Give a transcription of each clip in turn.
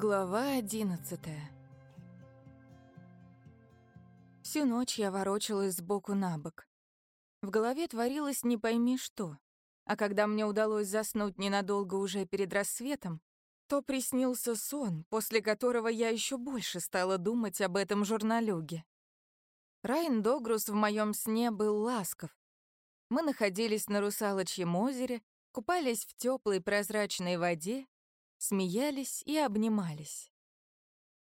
Глава одиннадцатая Всю ночь я ворочалась сбоку на бок. В голове творилось не пойми что. А когда мне удалось заснуть ненадолго уже перед рассветом, то приснился сон, после которого я еще больше стала думать об этом журналюге. Райан Догрус в моем сне был ласков. Мы находились на Русалочьем озере, купались в теплой прозрачной воде, смеялись и обнимались.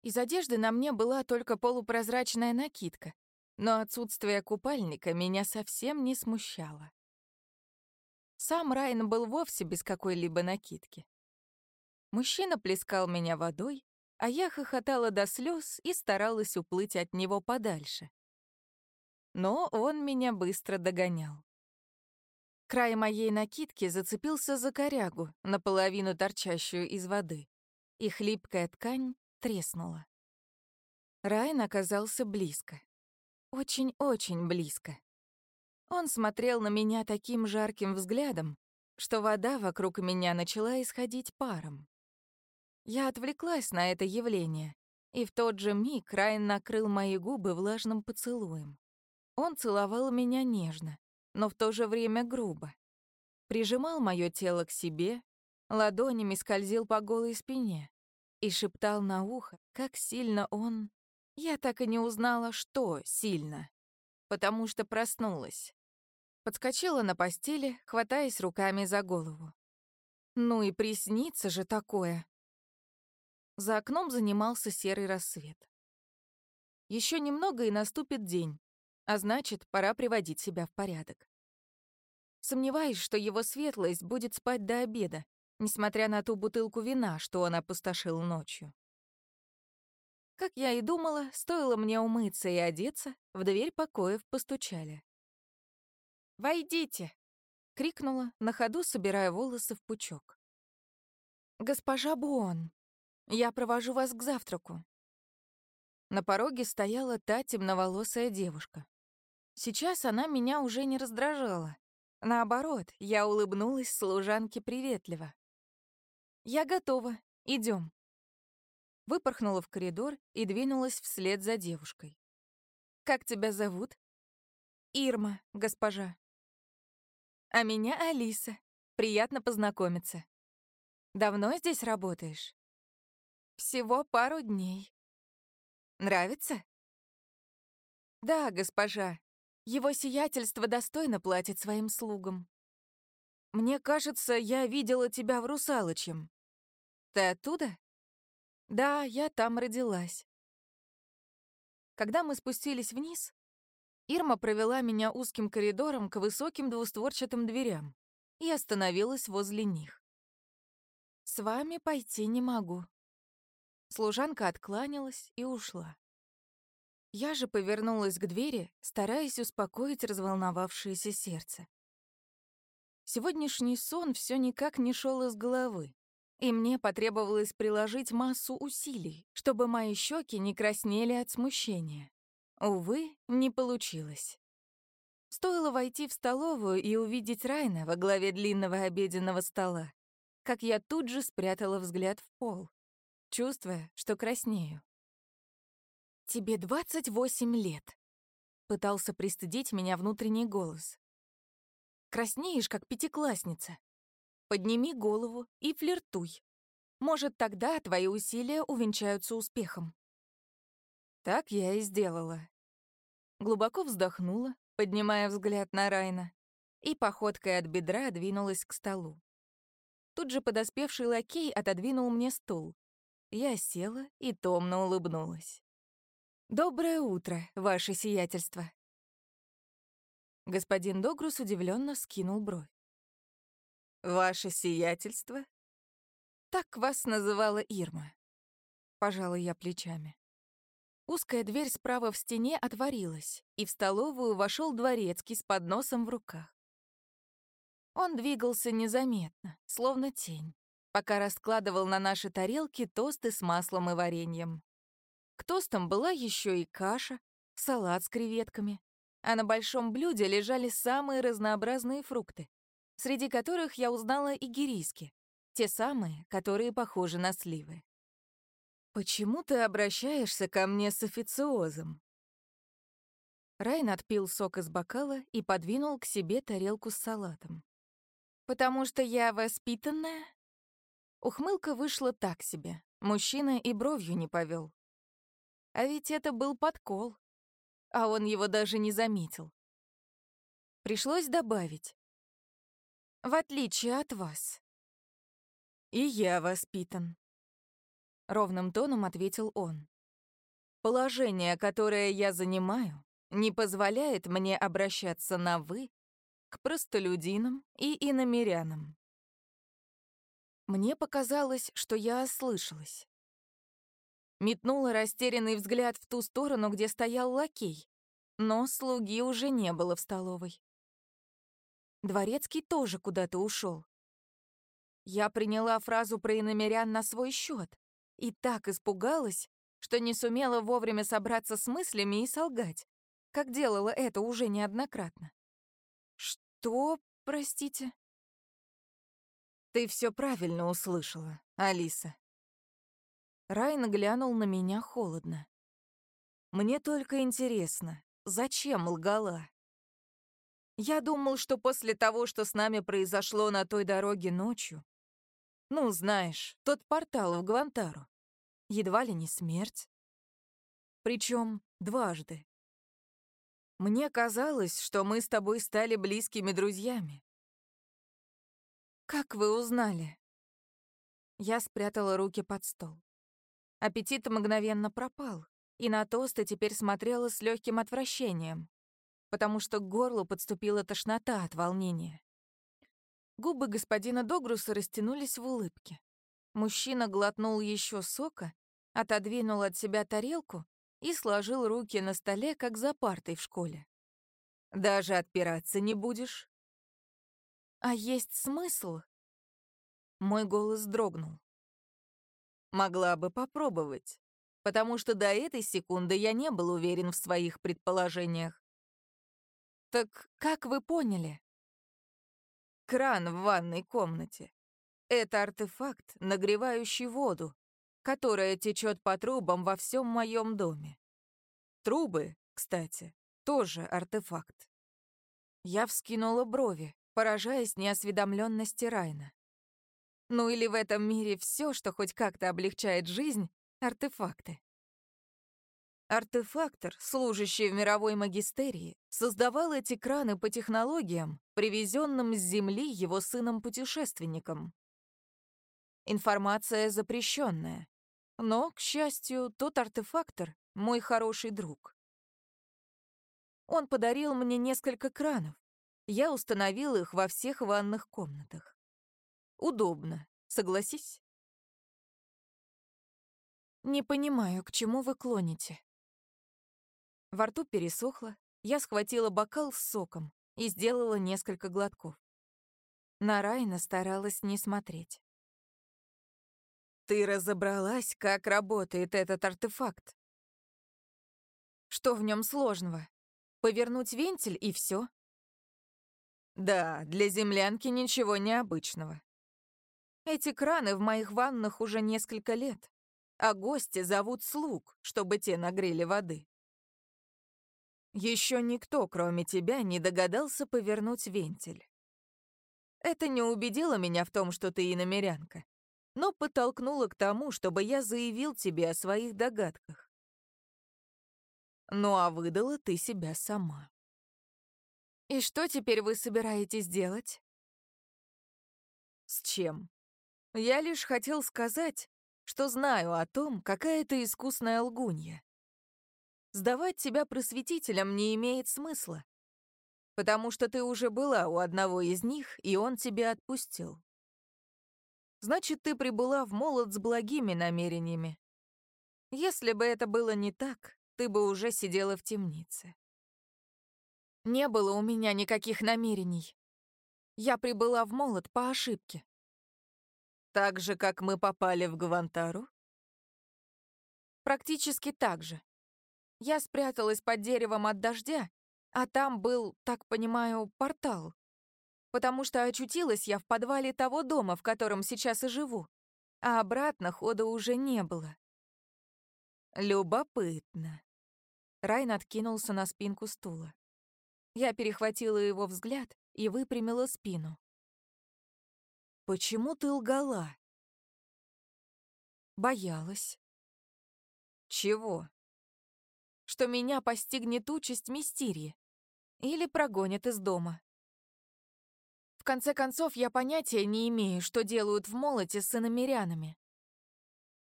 Из одежды на мне была только полупрозрачная накидка, но отсутствие купальника меня совсем не смущало. Сам Райан был вовсе без какой-либо накидки. Мужчина плескал меня водой, а я хохотала до слез и старалась уплыть от него подальше. Но он меня быстро догонял. Край моей накидки зацепился за корягу, наполовину торчащую из воды, и хлипкая ткань треснула. Райан оказался близко. Очень-очень близко. Он смотрел на меня таким жарким взглядом, что вода вокруг меня начала исходить паром. Я отвлеклась на это явление, и в тот же миг Райан накрыл мои губы влажным поцелуем. Он целовал меня нежно, но в то же время грубо. Прижимал мое тело к себе, ладонями скользил по голой спине и шептал на ухо, как сильно он... Я так и не узнала, что сильно, потому что проснулась. Подскочила на постели, хватаясь руками за голову. Ну и приснится же такое. За окном занимался серый рассвет. Еще немного и наступит день, а значит, пора приводить себя в порядок. Сомневаюсь, что его светлость будет спать до обеда, несмотря на ту бутылку вина, что он опустошил ночью. Как я и думала, стоило мне умыться и одеться, в дверь покоев постучали. «Войдите!» — крикнула, на ходу собирая волосы в пучок. «Госпожа Буон!» Я провожу вас к завтраку». На пороге стояла та темноволосая девушка. Сейчас она меня уже не раздражала. Наоборот, я улыбнулась служанке приветливо. «Я готова. Идем. Выпорхнула в коридор и двинулась вслед за девушкой. «Как тебя зовут?» «Ирма, госпожа». «А меня Алиса. Приятно познакомиться. Давно здесь работаешь?» Всего пару дней. Нравится? Да, госпожа. Его сиятельство достойно платит своим слугам. Мне кажется, я видела тебя в Русалочем. Ты оттуда? Да, я там родилась. Когда мы спустились вниз, Ирма провела меня узким коридором к высоким двустворчатым дверям и остановилась возле них. «С вами пойти не могу», Служанка откланялась и ушла. Я же повернулась к двери, стараясь успокоить разволновавшееся сердце. Сегодняшний сон все никак не шел из головы, и мне потребовалось приложить массу усилий, чтобы мои щеки не краснели от смущения. Увы, не получилось. Стоило войти в столовую и увидеть Райна во главе длинного обеденного стола, как я тут же спрятала взгляд в пол чувствуя, что краснею. «Тебе 28 лет», — пытался пристыдить меня внутренний голос. «Краснеешь, как пятиклассница. Подними голову и флиртуй. Может, тогда твои усилия увенчаются успехом». Так я и сделала. Глубоко вздохнула, поднимая взгляд на Райна, и походкой от бедра двинулась к столу. Тут же подоспевший лакей отодвинул мне стул, я села и томно улыбнулась. «Доброе утро, ваше сиятельство!» Господин Догрус удивленно скинул бровь. «Ваше сиятельство?» «Так вас называла Ирма». Пожалуй, я плечами. Узкая дверь справа в стене отворилась, и в столовую вошел дворецкий с подносом в руках. Он двигался незаметно, словно тень пока раскладывал на наши тарелки тосты с маслом и вареньем. К тостам была еще и каша, салат с креветками, а на большом блюде лежали самые разнообразные фрукты, среди которых я узнала и гириски, те самые, которые похожи на сливы. «Почему ты обращаешься ко мне с официозом?» Райн отпил сок из бокала и подвинул к себе тарелку с салатом. «Потому что я воспитанная?» Ухмылка вышла так себе. Мужчина и бровью не повел. А ведь это был подкол. А он его даже не заметил. Пришлось добавить. «В отличие от вас». «И я воспитан», — ровным тоном ответил он. «Положение, которое я занимаю, не позволяет мне обращаться на «вы» к простолюдинам и иномерянам». Мне показалось, что я ослышалась. Метнула растерянный взгляд в ту сторону, где стоял лакей, но слуги уже не было в столовой. Дворецкий тоже куда-то ушел. Я приняла фразу про иномерян на свой счет и так испугалась, что не сумела вовремя собраться с мыслями и солгать, как делала это уже неоднократно. «Что, простите?» «Ты все правильно услышала, Алиса». Райан глянул на меня холодно. «Мне только интересно, зачем лгала?» Я думал, что после того, что с нами произошло на той дороге ночью, ну, знаешь, тот портал в Гвантару, едва ли не смерть. Причем дважды. Мне казалось, что мы с тобой стали близкими друзьями. Как вы узнали? Я спрятала руки под стол. Аппетит мгновенно пропал, и на тосты теперь смотрела с легким отвращением, потому что к горлу подступила тошнота от волнения. Губы господина Догруса растянулись в улыбке. Мужчина глотнул еще сока, отодвинул от себя тарелку и сложил руки на столе, как за партой в школе. «Даже отпираться не будешь?» «А есть смысл?» Мой голос дрогнул. «Могла бы попробовать, потому что до этой секунды я не был уверен в своих предположениях. Так как вы поняли? Кран в ванной комнате. Это артефакт, нагревающий воду, которая течет по трубам во всем моем доме. Трубы, кстати, тоже артефакт. Я вскинула брови, поражаясь неосведомленности Райна. Ну или в этом мире все, что хоть как-то облегчает жизнь, — артефакты. Артефактор, служащий в мировой магистерии, создавал эти краны по технологиям, привезенным с Земли его сыном-путешественником. Информация запрещенная, но, к счастью, тот артефактор — мой хороший друг. Он подарил мне несколько кранов. Я установил их во всех ванных комнатах. Удобно, согласись? Не понимаю, к чему вы клоните. Во рту пересохло, я схватила бокал с соком и сделала несколько глотков. На Райна старалась не смотреть. Ты разобралась, как работает этот артефакт? Что в нем сложного? Повернуть вентиль и все. Да, для землянки ничего необычного. Эти краны в моих ваннах уже несколько лет, а гости зовут слуг, чтобы те нагрели воды. Еще никто, кроме тебя, не догадался повернуть вентиль. Это не убедило меня в том, что ты иномерянка но подтолкнула к тому, чтобы я заявил тебе о своих догадках. Ну а выдала ты себя сама. И что теперь вы собираетесь делать? С чем? Я лишь хотел сказать, что знаю о том, какая ты искусная лгунья. Сдавать тебя просветителям не имеет смысла, потому что ты уже была у одного из них, и он тебя отпустил. Значит, ты прибыла в молот с благими намерениями. Если бы это было не так, ты бы уже сидела в темнице. Не было у меня никаких намерений. Я прибыла в молот по ошибке. Так же, как мы попали в Гвантару? Практически так же. Я спряталась под деревом от дождя, а там был, так понимаю, портал потому что очутилась я в подвале того дома, в котором сейчас и живу, а обратно хода уже не было. Любопытно. Райн откинулся на спинку стула. Я перехватила его взгляд и выпрямила спину. «Почему ты лгала?» Боялась. «Чего?» «Что меня постигнет участь Мистерии или прогонят из дома. В конце концов, я понятия не имею, что делают в молоте с иномерянами.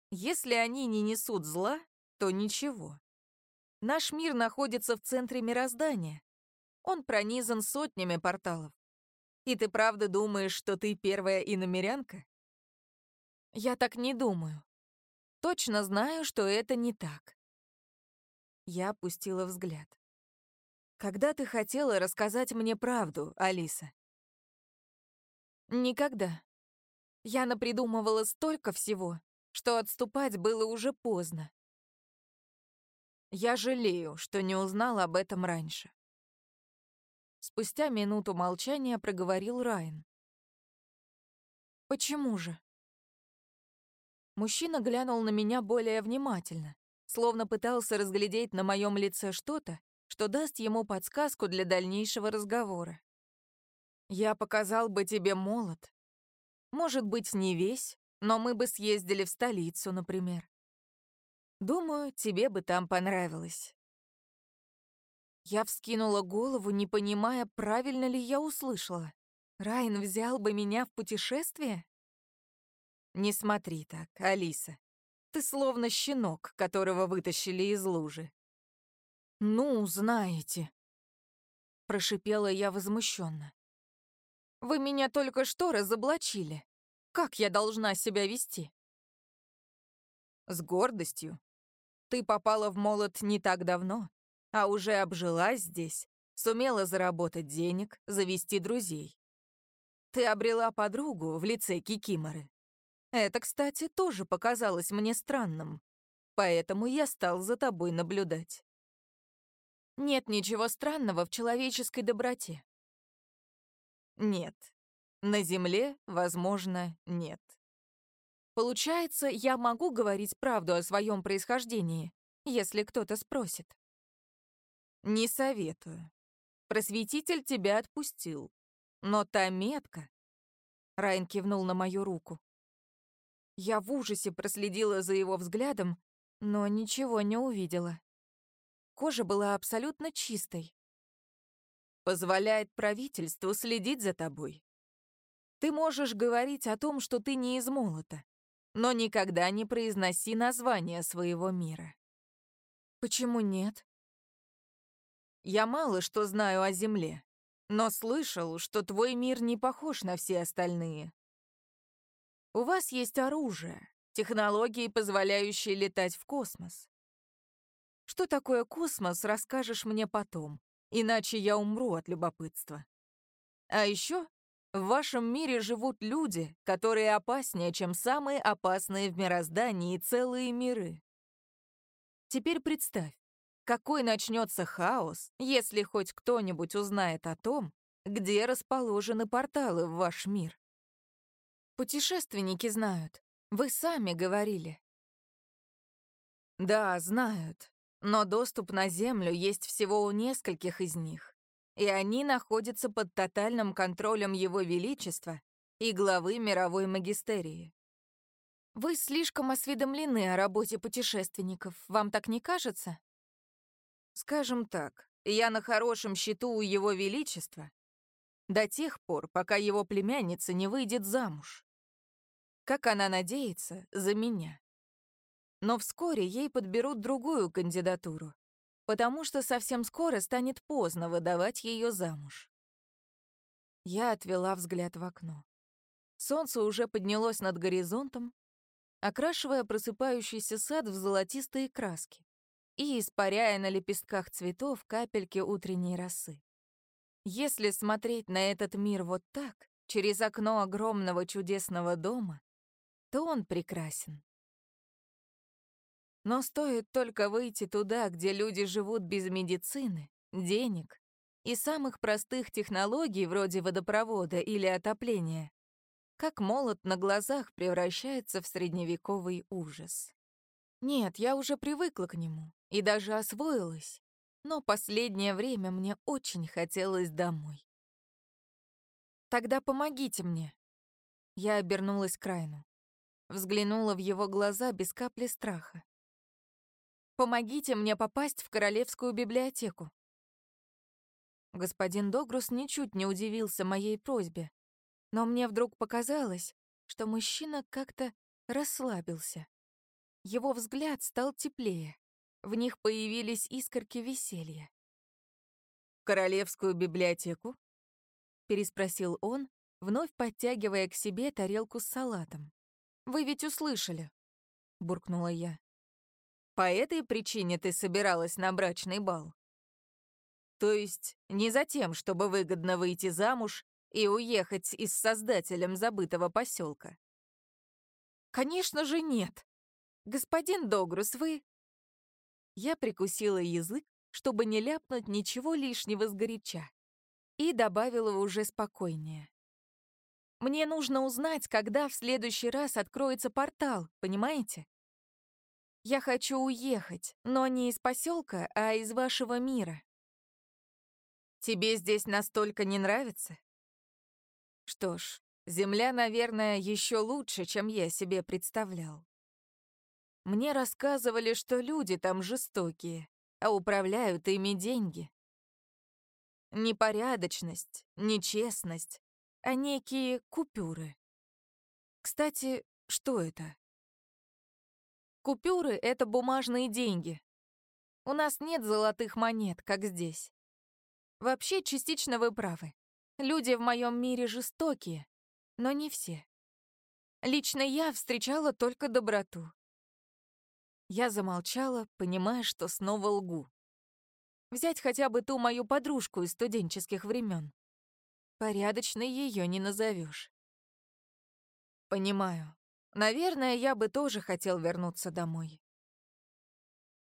Если они не несут зла, то ничего. Наш мир находится в центре мироздания. Он пронизан сотнями порталов. И ты правда думаешь, что ты первая иномерянка? Я так не думаю. Точно знаю, что это не так. Я опустила взгляд. Когда ты хотела рассказать мне правду, Алиса? Никогда. Я напридумывала столько всего, что отступать было уже поздно. Я жалею, что не узнала об этом раньше. Спустя минуту молчания проговорил Райан. «Почему же?» Мужчина глянул на меня более внимательно, словно пытался разглядеть на моем лице что-то, что даст ему подсказку для дальнейшего разговора. «Я показал бы тебе молот. Может быть, не весь, но мы бы съездили в столицу, например. Думаю, тебе бы там понравилось». Я вскинула голову, не понимая, правильно ли я услышала. Райан взял бы меня в путешествие? Не смотри так, Алиса. Ты словно щенок, которого вытащили из лужи. «Ну, знаете», — прошипела я возмущенно. «Вы меня только что разоблачили. Как я должна себя вести?» «С гордостью. Ты попала в молот не так давно, а уже обжилась здесь, сумела заработать денег, завести друзей. Ты обрела подругу в лице Кикиморы. Это, кстати, тоже показалось мне странным, поэтому я стал за тобой наблюдать. Нет ничего странного в человеческой доброте. Нет. На Земле, возможно, нет. Получается, я могу говорить правду о своем происхождении, если кто-то спросит. Не советую. Просветитель тебя отпустил. Но та метка... Райан кивнул на мою руку. Я в ужасе проследила за его взглядом, но ничего не увидела. Кожа была абсолютно чистой. Позволяет правительству следить за тобой. Ты можешь говорить о том, что ты не из молота, но никогда не произноси название своего мира. Почему нет? Я мало что знаю о Земле, но слышал, что твой мир не похож на все остальные. У вас есть оружие, технологии, позволяющие летать в космос. Что такое космос, расскажешь мне потом, иначе я умру от любопытства. А еще в вашем мире живут люди, которые опаснее, чем самые опасные в мироздании целые миры. Теперь представь, какой начнется хаос, если хоть кто-нибудь узнает о том, где расположены порталы в ваш мир. Путешественники знают. Вы сами говорили. Да, знают. Но доступ на Землю есть всего у нескольких из них, и они находятся под тотальным контролем Его Величества и главы мировой магистерии. Вы слишком осведомлены о работе путешественников, вам так не кажется? Скажем так, я на хорошем счету у Его Величества до тех пор, пока его племянница не выйдет замуж. Как она надеется, за меня. Но вскоре ей подберут другую кандидатуру, потому что совсем скоро станет поздно выдавать ее замуж. Я отвела взгляд в окно. Солнце уже поднялось над горизонтом, окрашивая просыпающийся сад в золотистые краски и испаряя на лепестках цветов капельки утренней росы. Если смотреть на этот мир вот так, через окно огромного чудесного дома, то он прекрасен. Но стоит только выйти туда, где люди живут без медицины, денег и самых простых технологий вроде водопровода или отопления, как молот на глазах превращается в средневековый ужас. Нет, я уже привыкла к нему и даже освоилась, но последнее время мне очень хотелось домой. «Тогда помогите мне». Я обернулась к Райну. Взглянула в его глаза без капли страха. «Помогите мне попасть в Королевскую библиотеку». Господин Догрус ничуть не удивился моей просьбе, но мне вдруг показалось, что мужчина как-то расслабился. Его взгляд стал теплее, в них появились искорки веселья. «Королевскую библиотеку?» — переспросил он, вновь подтягивая к себе тарелку с салатом. «Вы ведь услышали», — буркнула я. «По этой причине ты собиралась на брачный бал?» «То есть не за тем, чтобы выгодно выйти замуж и уехать из создателем забытого поселка. «Конечно же нет. Господин Догрус, вы...» Я прикусила язык, чтобы не ляпнуть ничего лишнего сгоряча, и добавила уже спокойнее. «Мне нужно узнать, когда в следующий раз откроется портал, понимаете? Я хочу уехать, но не из поселка, а из вашего мира». «Тебе здесь настолько не нравится?» Что ж, земля, наверное, еще лучше, чем я себе представлял. Мне рассказывали, что люди там жестокие, а управляют ими деньги. Непорядочность, нечестность, а некие купюры. Кстати, что это? Купюры — это бумажные деньги. У нас нет золотых монет, как здесь. Вообще, частично вы правы. Люди в моем мире жестокие, но не все. Лично я встречала только доброту. Я замолчала, понимая, что снова лгу. Взять хотя бы ту мою подружку из студенческих времен. Порядочной ее не назовешь. Понимаю. Наверное, я бы тоже хотел вернуться домой.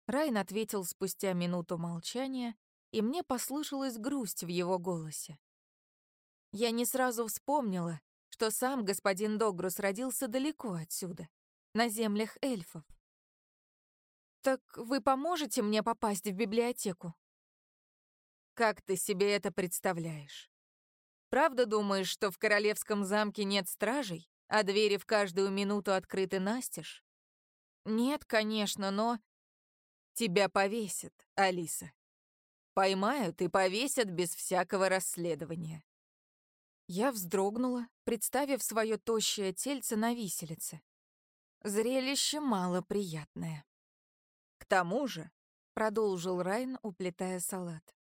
Райн ответил спустя минуту молчания, и мне послышалась грусть в его голосе. Я не сразу вспомнила, что сам господин Догрус родился далеко отсюда, на землях эльфов. «Так вы поможете мне попасть в библиотеку?» «Как ты себе это представляешь? Правда думаешь, что в королевском замке нет стражей, а двери в каждую минуту открыты настежь?» «Нет, конечно, но...» «Тебя повесят, Алиса. Поймают и повесят без всякого расследования. Я вздрогнула, представив свое тощее тельце на виселице. Зрелище малоприятное. «К тому же», — продолжил Райн, уплетая салат,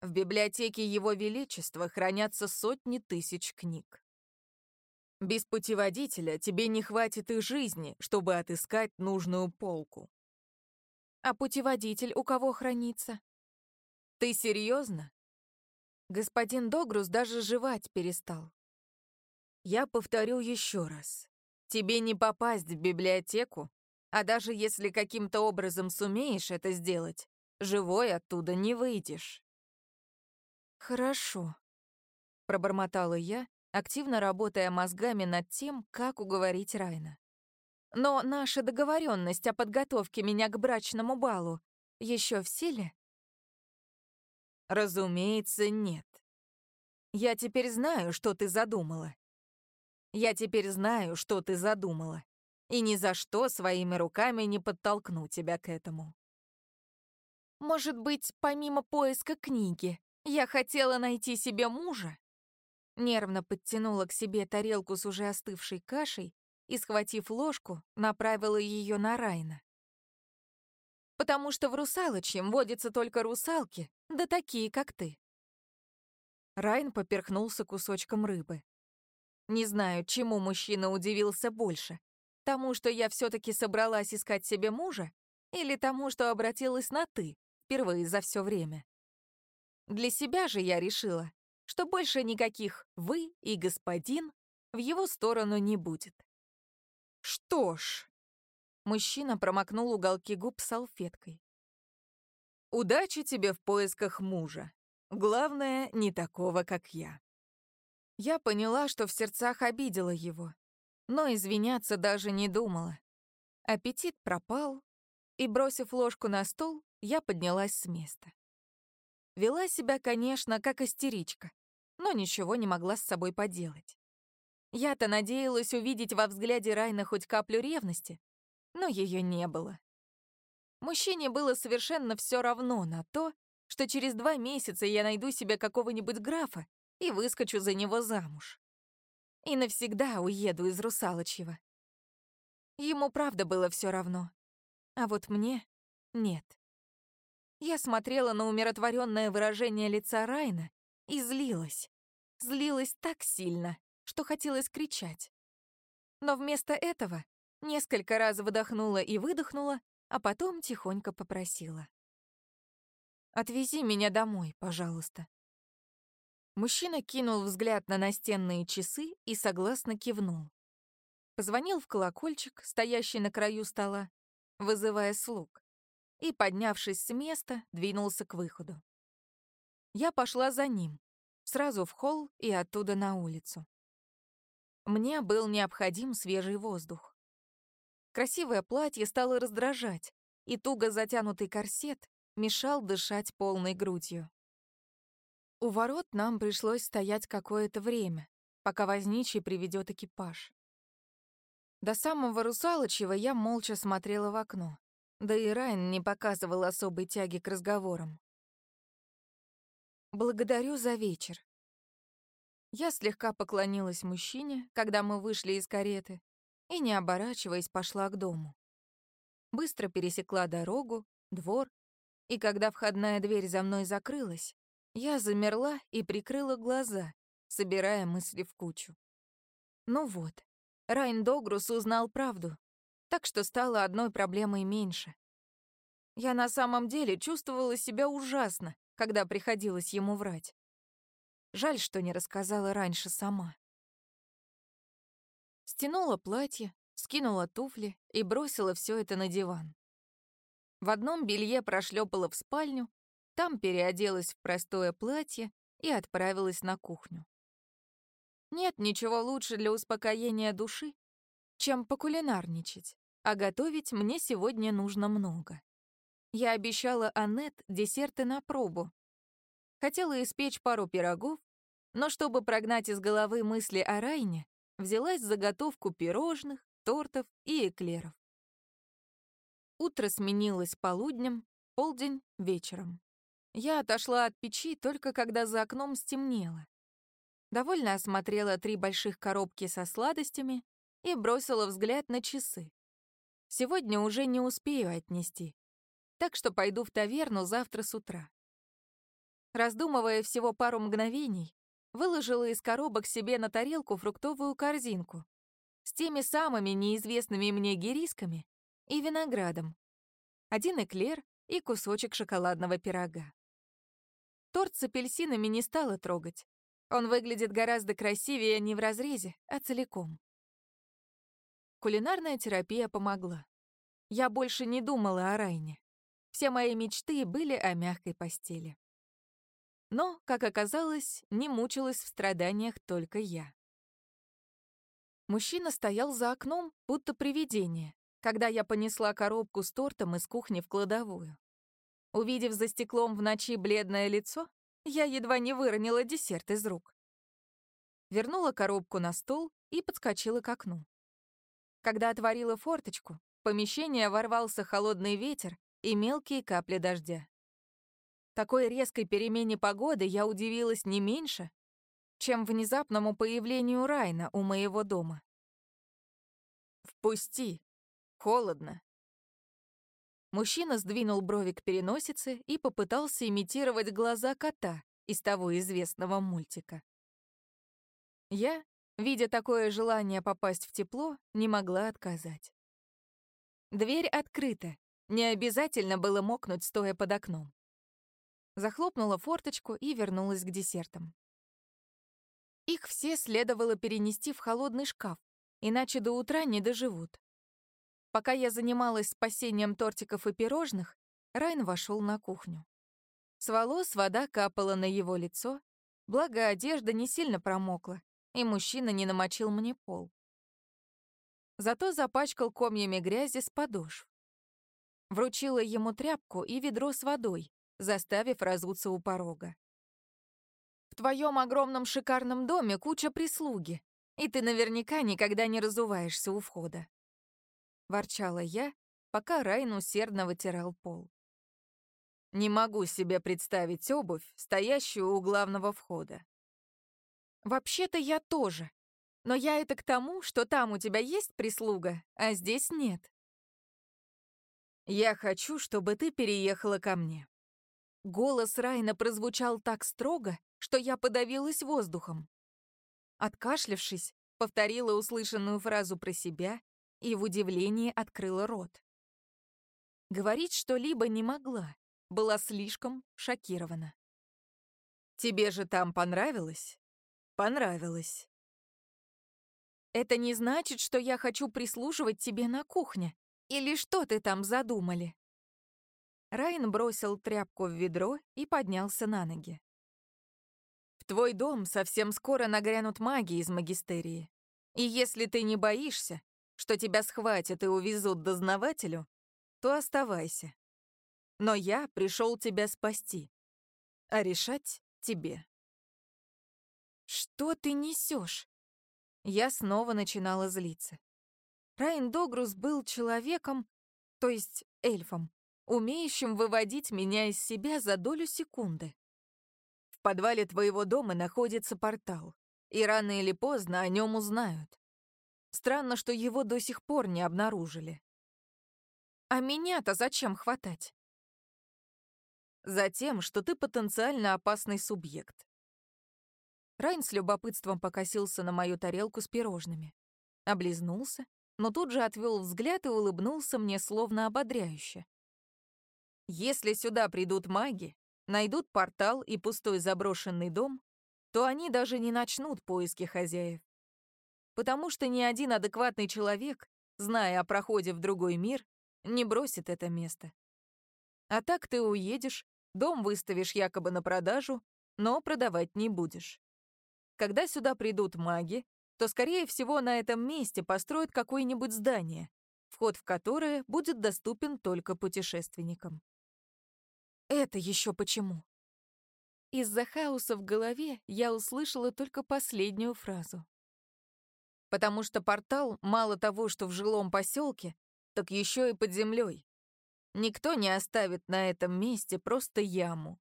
«в библиотеке Его Величества хранятся сотни тысяч книг. Без путеводителя тебе не хватит и жизни, чтобы отыскать нужную полку. А путеводитель у кого хранится? Ты серьезно? Господин Догрус даже жевать перестал. Я повторю еще раз. Тебе не попасть в библиотеку, а даже если каким-то образом сумеешь это сделать, живой оттуда не выйдешь. Хорошо, пробормотала я, активно работая мозгами над тем, как уговорить Райна. Но наша договоренность о подготовке меня к брачному балу еще в силе? Разумеется, нет. Я теперь знаю, что ты задумала. Я теперь знаю, что ты задумала. И ни за что своими руками не подтолкну тебя к этому. Может быть, помимо поиска книги, я хотела найти себе мужа? Нервно подтянула к себе тарелку с уже остывшей кашей и, схватив ложку, направила ее на Райна. Потому что в русалочьем водятся только русалки, да такие, как ты. Райн поперхнулся кусочком рыбы. Не знаю, чему мужчина удивился больше. Тому, что я все таки собралась искать себе мужа, или тому, что обратилась на «ты» впервые за все время. Для себя же я решила, что больше никаких «вы» и «господин» в его сторону не будет. Что ж, мужчина промокнул уголки губ салфеткой. Удачи тебе в поисках мужа. Главное, не такого, как я. Я поняла, что в сердцах обидела его, но извиняться даже не думала. Аппетит пропал, и, бросив ложку на стол, я поднялась с места. Вела себя, конечно, как истеричка, но ничего не могла с собой поделать. Я-то надеялась увидеть во взгляде Райна хоть каплю ревности, но ее не было. Мужчине было совершенно все равно на то, что через два месяца я найду себе какого-нибудь графа и выскочу за него замуж. И навсегда уеду из Русалочьего. Ему правда было все равно, а вот мне нет. Я смотрела на умиротворенное выражение лица Райна и злилась. Злилась так сильно, что хотелось кричать. Но вместо этого несколько раз выдохнула и выдохнула, а потом тихонько попросила. «Отвези меня домой, пожалуйста». Мужчина кинул взгляд на настенные часы и согласно кивнул. Позвонил в колокольчик, стоящий на краю стола, вызывая слуг, и, поднявшись с места, двинулся к выходу. Я пошла за ним, сразу в холл и оттуда на улицу. Мне был необходим свежий воздух. Красивое платье стало раздражать, и туго затянутый корсет мешал дышать полной грудью. У ворот нам пришлось стоять какое-то время, пока возничий приведет экипаж. До самого Русалочьего я молча смотрела в окно, да и Райн не показывал особой тяги к разговорам. «Благодарю за вечер». Я слегка поклонилась мужчине, когда мы вышли из кареты, и, не оборачиваясь, пошла к дому. Быстро пересекла дорогу, двор, и когда входная дверь за мной закрылась, я замерла и прикрыла глаза, собирая мысли в кучу. Ну вот, Райн Догрус узнал правду, так что стало одной проблемой меньше. Я на самом деле чувствовала себя ужасно, когда приходилось ему врать. Жаль, что не рассказала раньше сама. Стянула платье, скинула туфли и бросила все это на диван. В одном белье прошлепала в спальню, там переоделась в простое платье и отправилась на кухню. Нет ничего лучше для успокоения души, чем покулинарничать, а готовить мне сегодня нужно много. Я обещала Аннет десерты на пробу. Хотела испечь пару пирогов, но чтобы прогнать из головы мысли о Райне, взялась за готовку пирожных, тортов и эклеров. Утро сменилось полуднем, полдень — вечером. Я отошла от печи только когда за окном стемнело. Довольно осмотрела три больших коробки со сладостями и бросила взгляд на часы. Сегодня уже не успею отнести, так что пойду в таверну завтра с утра. Раздумывая всего пару мгновений, выложила из коробок себе на тарелку фруктовую корзинку с теми самыми неизвестными мне гирисками и виноградом, один эклер и кусочек шоколадного пирога. Торт с апельсинами не стала трогать. Он выглядит гораздо красивее не в разрезе, а целиком. Кулинарная терапия помогла. Я больше не думала о Райне. Все мои мечты были о мягкой постели. Но, как оказалось, не мучилась в страданиях только я. Мужчина стоял за окном, будто привидение, когда я понесла коробку с тортом из кухни в кладовую. Увидев за стеклом в ночи бледное лицо, я едва не выронила десерт из рук. Вернула коробку на стол и подскочила к окну. Когда отворила форточку, в помещение ворвался холодный ветер и мелкие капли дождя. Такой резкой перемене погоды я удивилась не меньше, чем внезапному появлению Райна у моего дома. «Впусти! Холодно!» Мужчина сдвинул брови к переносице и попытался имитировать глаза кота из того известного мультика. Я, видя такое желание попасть в тепло, не могла отказать. Дверь открыта, не обязательно было мокнуть, стоя под окном захлопнула форточку и вернулась к десертам. Их все следовало перенести в холодный шкаф, иначе до утра не доживут. Пока я занималась спасением тортиков и пирожных, Райн вошел на кухню. С волос вода капала на его лицо, благо одежда не сильно промокла, и мужчина не намочил мне пол. Зато запачкал комьями грязи с подошв. Вручила ему тряпку и ведро с водой, заставив разуться у порога. «В твоем огромном шикарном доме куча прислуги, и ты наверняка никогда не разуваешься у входа». Ворчала я, пока Райн усердно вытирал пол. Не могу себе представить обувь, стоящую у главного входа. Вообще-то я тоже. Но я это к тому, что там у тебя есть прислуга, а здесь нет. Я хочу, чтобы ты переехала ко мне. Голос Райна прозвучал так строго, что я подавилась воздухом. Откашлявшись, повторила услышанную фразу про себя и в удивлении открыла рот. Говорить что-либо не могла, была слишком шокирована. «Тебе же там понравилось?» «Понравилось». «Это не значит, что я хочу прислуживать тебе на кухне. Или что ты там задумали?» Райан бросил тряпку в ведро и поднялся на ноги. «В твой дом совсем скоро нагрянут маги из магистерии. И если ты не боишься, что тебя схватят и увезут дознавателю, то оставайся. Но я пришел тебя спасти, а решать тебе. Что ты несешь? Я снова начинала злиться. Райан Догрус был человеком, то есть эльфом, умеющим выводить меня из себя за долю секунды. В подвале твоего дома находится портал, и рано или поздно о нем узнают. Странно, что его до сих пор не обнаружили. А меня-то зачем хватать? Затем, что ты потенциально опасный субъект. Райн с любопытством покосился на мою тарелку с пирожными. Облизнулся, но тут же отвел взгляд и улыбнулся мне словно ободряюще. Если сюда придут маги, найдут портал и пустой заброшенный дом, то они даже не начнут поиски хозяев. Потому что ни один адекватный человек, зная о проходе в другой мир, не бросит это место. А так ты уедешь, Дом выставишь якобы на продажу, но продавать не будешь. Когда сюда придут маги, то, скорее всего, на этом месте построят какое-нибудь здание, вход в которое будет доступен только путешественникам. Это еще почему? Из-за хаоса в голове я услышала только последнюю фразу. Потому что портал мало того, что в жилом поселке, так еще и под землей. Никто не оставит на этом месте просто яму.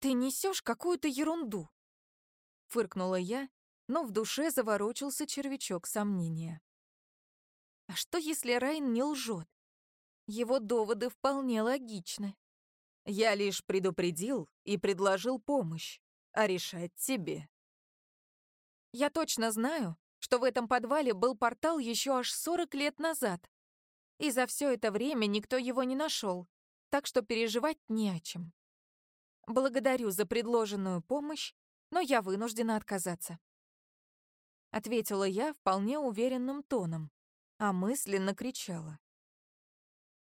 «Ты несешь какую-то ерунду!» Фыркнула я, но в душе заворочился червячок сомнения. А что, если Райн не лжет? Его доводы вполне логичны. Я лишь предупредил и предложил помощь, а решать тебе. Я точно знаю, что в этом подвале был портал еще аж 40 лет назад и за все это время никто его не нашел, так что переживать не о чем. Благодарю за предложенную помощь, но я вынуждена отказаться. Ответила я вполне уверенным тоном, а мысленно кричала.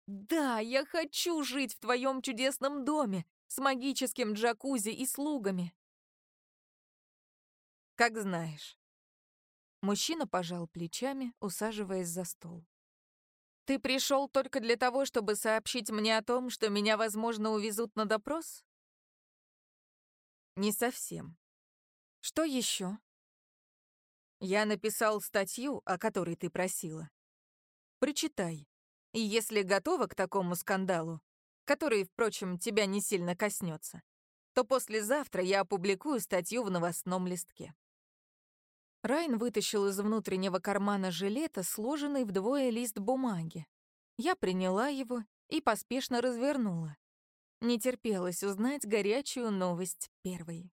«Да, я хочу жить в твоем чудесном доме с магическим джакузи и слугами!» «Как знаешь». Мужчина пожал плечами, усаживаясь за стол. Ты пришел только для того, чтобы сообщить мне о том, что меня, возможно, увезут на допрос? Не совсем. Что еще? Я написал статью, о которой ты просила. Прочитай. И если готова к такому скандалу, который, впрочем, тебя не сильно коснется, то послезавтра я опубликую статью в новостном листке. Райн вытащил из внутреннего кармана жилета сложенный вдвое лист бумаги. Я приняла его и поспешно развернула. Не терпелось узнать горячую новость первой.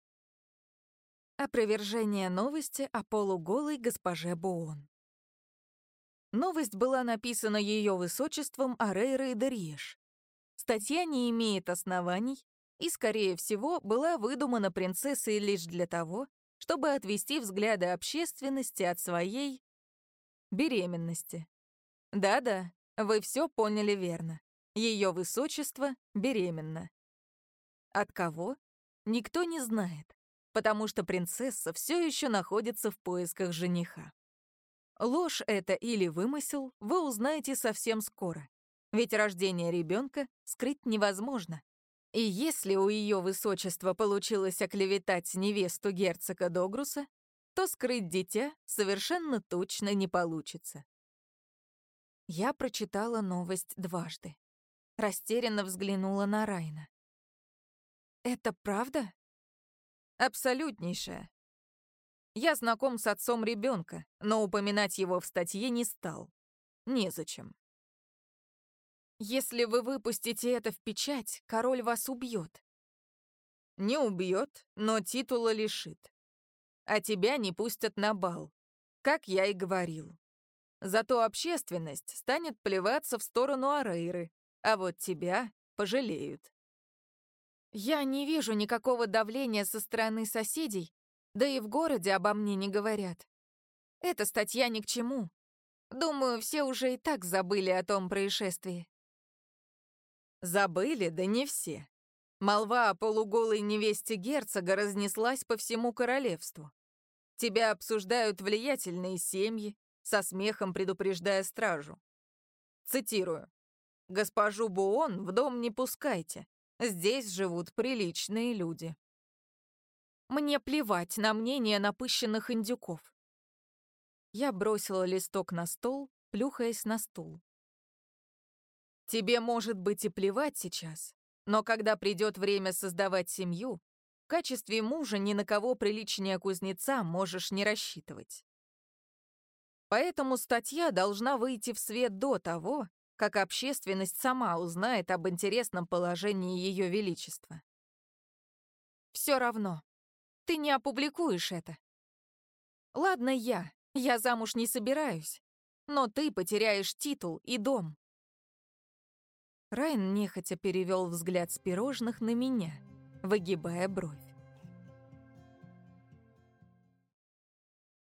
Опровержение новости о полуголой госпоже Буон. Новость была написана ее высочеством Арейрой Дериеш. Статья не имеет оснований и, скорее всего, была выдумана принцессой лишь для того, чтобы отвести взгляды общественности от своей беременности. Да-да, вы все поняли верно. Ее высочество беременна. От кого? Никто не знает, потому что принцесса все еще находится в поисках жениха. Ложь это или вымысел вы узнаете совсем скоро. Ведь рождение ребенка скрыть невозможно. И если у ее высочества получилось оклеветать невесту герцога Догруса, то скрыть дитя совершенно точно не получится. Я прочитала новость дважды. Растерянно взглянула на Райна. «Это правда?» «Абсолютнейшая. Я знаком с отцом ребенка, но упоминать его в статье не стал. Незачем. Если вы выпустите это в печать, король вас убьет. Не убьет, но титула лишит. А тебя не пустят на бал, как я и говорил. Зато общественность станет плеваться в сторону Арейры, а вот тебя пожалеют. Я не вижу никакого давления со стороны соседей, да и в городе обо мне не говорят. Эта статья ни к чему. Думаю, все уже и так забыли о том происшествии. Забыли, да не все. Молва о полуголой невесте герцога разнеслась по всему королевству. Тебя обсуждают влиятельные семьи, со смехом предупреждая стражу. Цитирую. «Госпожу Буон в дом не пускайте. Здесь живут приличные люди». Мне плевать на мнение напыщенных индюков. Я бросила листок на стол, плюхаясь на стул. Тебе может быть и плевать сейчас, но когда придет время создавать семью, в качестве мужа ни на кого приличнее кузнеца можешь не рассчитывать. Поэтому статья должна выйти в свет до того, как общественность сама узнает об интересном положении Ее Величества. Все равно, ты не опубликуешь это. Ладно я, я замуж не собираюсь, но ты потеряешь титул и дом. Райан нехотя перевел взгляд с пирожных на меня, выгибая бровь.